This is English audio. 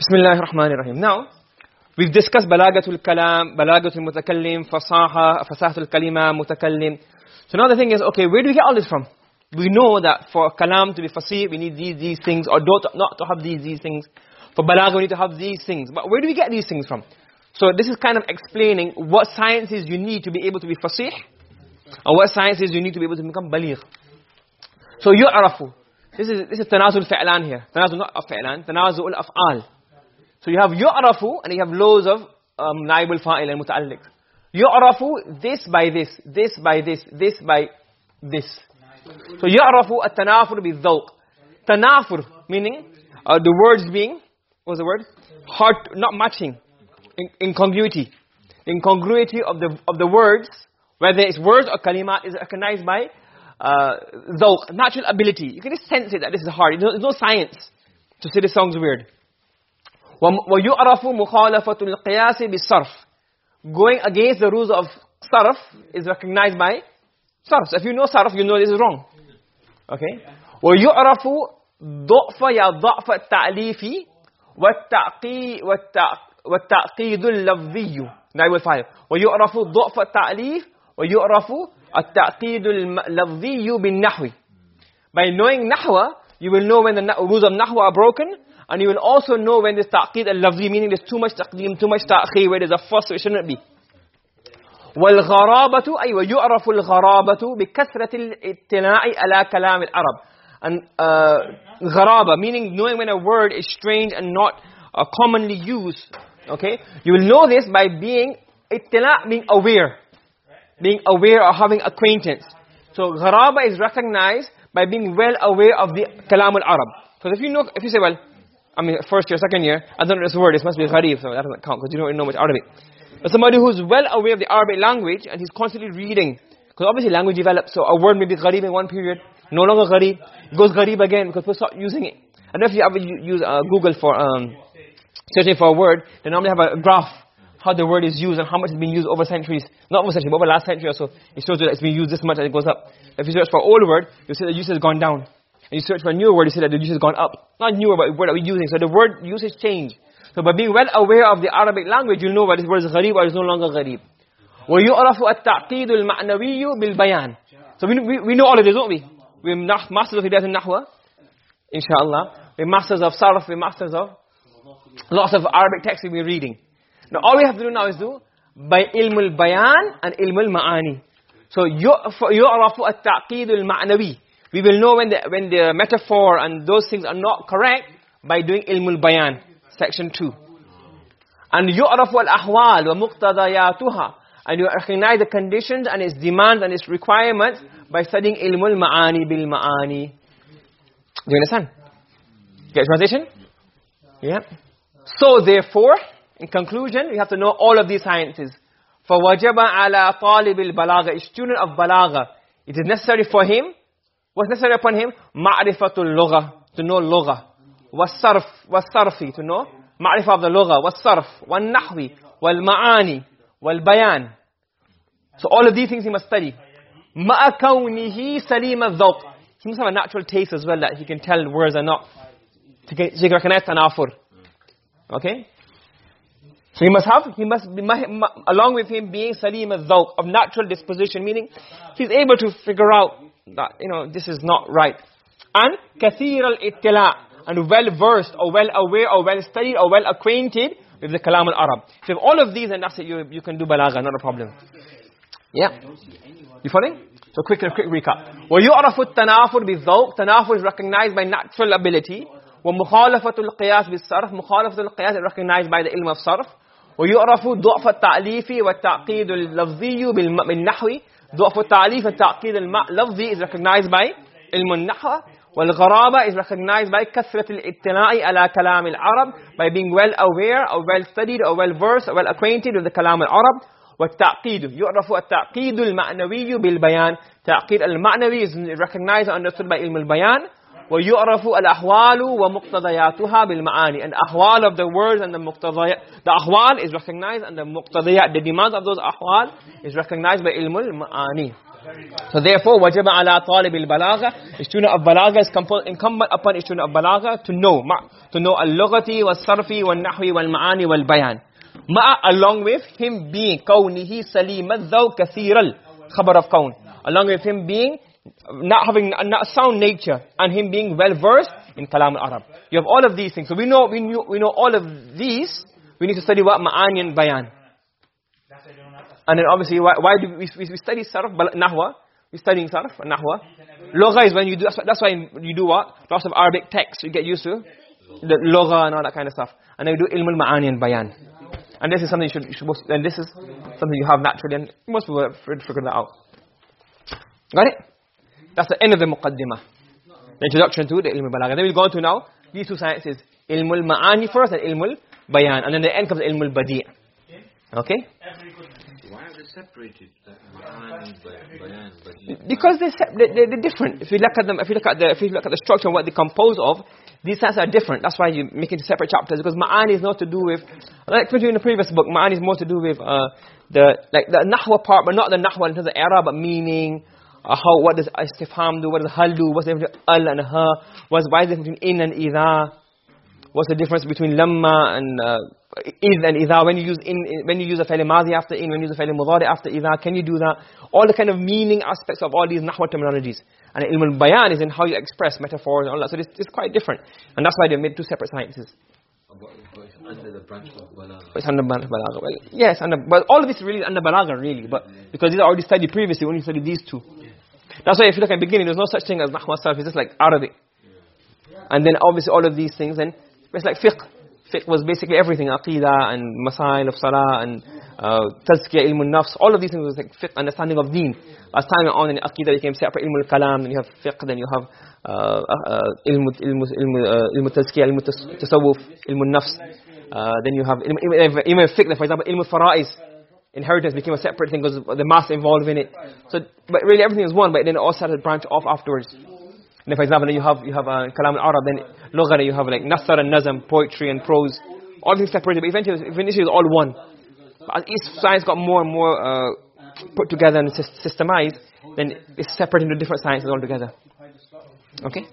Bismillah ar-Rahman ar-Rahim. Now, we've discussed balagatul kalam, balagatul mutakallim, fasaha, fasahatul kalima, mutakallim. So now the thing is, okay, where do we get all this from? We know that for kalam to be fasih, we need these, these things, or don't, not to have these, these things. For balagha, we need to have these things. But where do we get these things from? So this is kind of explaining what sciences you need to be able to be fasih, and what sciences you need to be able to become baligh. So yu'rafu. This is, this is tanazul fi'lan here. Tanazul not of fi'lan, tanazul af'al. So you have yu'rafu and you have loads of um, naib al-fa'il and muta'alliq. Yu'rafu this by this, this by this, this by this. So yu'rafu at-tanafur bi-dhawq. Tanafur meaning uh, the words being what's the word? Hard not matching. In, incongruity. Incongruity of the of the words whether it's words or kalima is recognized by uh natural ability. You can just sense it that this is hard. There's no, there's no science to say this song's weird. وَيُعْرَفُ مُخَالَفَةُ الْقِيَاسِ بِالصَّرْفِ Going against the rules of sarf is recognized by sarf. So if you know sarf, you know this is wrong. Okay? وَيُعْرَفُ ضَعْفَ يَا ضَعْفَ التَّعْلِيفِ وَالتَّعْقِيدُ اللَّفْظِيُّ نائب الفاعل ويعرف ضعف التأليف ويعرف التعقيد اللفظي بالنحو by knowing nahwa you will know when the rules of nahwa are broken and you will also know when there's ta'qid al-lafzi meaning there's too much taqdeem too much ta'khir where there's a fuss it shouldn't be والغرابة أي ويعرف الغرابة بكثرة الاطلاع على كلام العرب and uh, غرابة meaning knowing when a word is strange and not uh, commonly used okay you will know this by being ittila being aware being aware or having acquaintance so gharaba is recognized by being well aware of the kalam al-arab because if you know if you say well I mean, first year, second year, I don't know this word, it must be gharib, so that doesn't count, because you don't know much Arabic. But somebody who's well aware of the Arabic language, and he's constantly reading, because obviously language develops, so a word may be gharib in one period, no longer gharib, goes gharib again, because people start using it. Know if you ever use uh, Google for um, searching for a word, they normally have a graph, how the word is used, and how much it's been used over centuries, not over centuries, but over last century or so, it shows you that it's been used this much and it goes up. If you search for old word, you'll see the usage has gone down And you search for a newer word, you see that the usage has gone up. Not newer, but word that we're using. So the word usage change. So by being well aware of the Arabic language, you'll know whether this word is gharib or is no longer gharib. وَيُعْرَفُ التَّعْقِيدُ الْمَعْنَوِيُّ بِالْبَيَانِ So we, we, we know all of this, don't we? We're masters of Hidayat al-Nahwa, inshallah. We're masters of Sarf, we're masters of lots of Arabic texts we're reading. Now all we have to do now is do by ilm al-bayan and ilm al-ma'ani. So يُعْرَفُ التَّعْقِيدُ الْمَعْنَوِيُّ we will know when the, when the metaphor and those things are not correct by doing ilmul bayan, section 2. And yu'raf wal ahwal wa muqtadayatuha. And you recognize the conditions and its demands and its requirements by studying ilmul ma'ani bil ma'ani. Do you understand? Get translation? Yeah. So therefore, in conclusion, we have to know all of these sciences. For wajaba ala talib al balagha, a student of balagha, it is necessary for him What's necessary upon him? Ma'rifatul lugha, to know lugha. Was-sarf, was-sarfi, to know ma'rifah of the lugha, was-sarf, wal-nahwi, wal-ma'ani, wal-bayan. So all of these things he must study. Ma'a kawnihi salim al-dhawq. He must have a natural taste as well that he can tell words are not. Can recognize tanafur. Okay? So he must have, he must be, along with him being salim al-dhawq, of natural disposition, meaning he's able to figure out that you know this is not right. And kathir al-ittila and well versed or well aware or well studied or well acquainted with the kalam al-arab. So if all of these and that's it you you can do balagha not a problem. Yeah? You following? So quick quick recap. yu'rafu at-tanafur bi-dhawq tanafur is recognized by natural ability. mukhalafatu al-qiyas bis-sarf mukhalafatu al-qiyas is recognized by the ilm of sarf. wa yu'rafu du'f at-ta'lifi wa at-ta'qid ضعف التعليف التعقيد اللفظي is recognized by المنحة والغرابة is recognized by كثرة الاتناء على كلام العرب by being well aware or well studied or well versed or well acquainted with the كلام العرب. والتعقيد يعرف التعقيد المعنوي بالبيان. تعقيد المعنوي is recognized and understood by علم البيان. ويعرف الأحوال ومقتضياتها بالمعاني and أحوال of the words and the مقتضيات the أحوال is recognized and the مقتضيات the demands of those أحوال is recognized by علم المعاني So therefore, وَجَبَ عَلَى طَالِبِ الْبَلَاغَةِ The student of balagha is incumbent upon the student of balagha to know, to know al-lughati wal-sarfi wal-nahwi wal-ma'ani wal-bayan. Ma along with him being سليم الذو كثير الخبر of kawn. Along with him being not having not sound nature and him being well versed in kalam al-arab. You have all of these things. So we know we know, we know all of these. We need to study what ma'ani and bayan. And then obviously why, why do we, we, study sarf nahwa we're studying sarf and nahwa. Logha is when you do, that's why you do what? Lots of Arabic texts you get used to. The logha and all that kind of stuff. And then you do ilm al-ma'ani and bayan. And this is something you should, you should and this is something you have naturally, and most people have figured that out. Got it? That's the end of the muqaddimah. The introduction to the ilm al-balagha. Then we'll go on to now, these two sciences, ilm al-ma'ani first and ilm al-bayan. And then the end comes ilm al-badi'. Okay? Why are they separated because they're, they're, they're different if you look at them if you look at the if you look at the structure and what they compose of these sciences are different that's why you make it separate chapters because ma'ani is not to do with like I told you in the previous book ma'ani is more to do with uh, the like the nahwa part but not the nahwa in terms of era but meaning how, what does istifham do? What does hal do? What's the difference between al and ha? What's, why is the difference between in and idha? What's the difference between lamma and uh, id and idha? When you use in, when you use a fi'l madhi after in, when you use a fi'l mudari after idha, can you do that? All the kind of meaning aspects of all these nahwa terminologies. And ilm al-bayan is in how you express metaphors and all that. So it's, it's quite different. And that's why they made two separate sciences. Under the branch of balagha. Yes, under, but all of this really under balagha, really. But because these are already studied previously, when you study these two. Yeah that's why if you look at the beginning there's no such thing as nahwa itself it's just like Arabic. And then obviously all of these things and it's like fiqh. Fiqh was basically everything. Aqidah and masail of salah and uh, tazkiyah ilm al-nafs all of these things was like fiqh understanding of deen. As time went on in aqidah became separate ilm al-kalam then you have fiqh then you have uh, uh, ilm ilm ilm ilm tazkiyah ilm tasawuf ilm al-nafs uh, then you have ilm, ilm fiqh for example ilm al-fara'is inheritance became a separate thing because of the math involved in it so but really everything is one but then it all started to branch off afterwards and for example, you have you have uh, kalam al-arab, then lugha, you have like nasr and nazm, poetry and prose, all things separated. But eventually, eventually it's all one. But as each science got more and more uh, put together and systemized, then it's separated into different sciences altogether. Okay.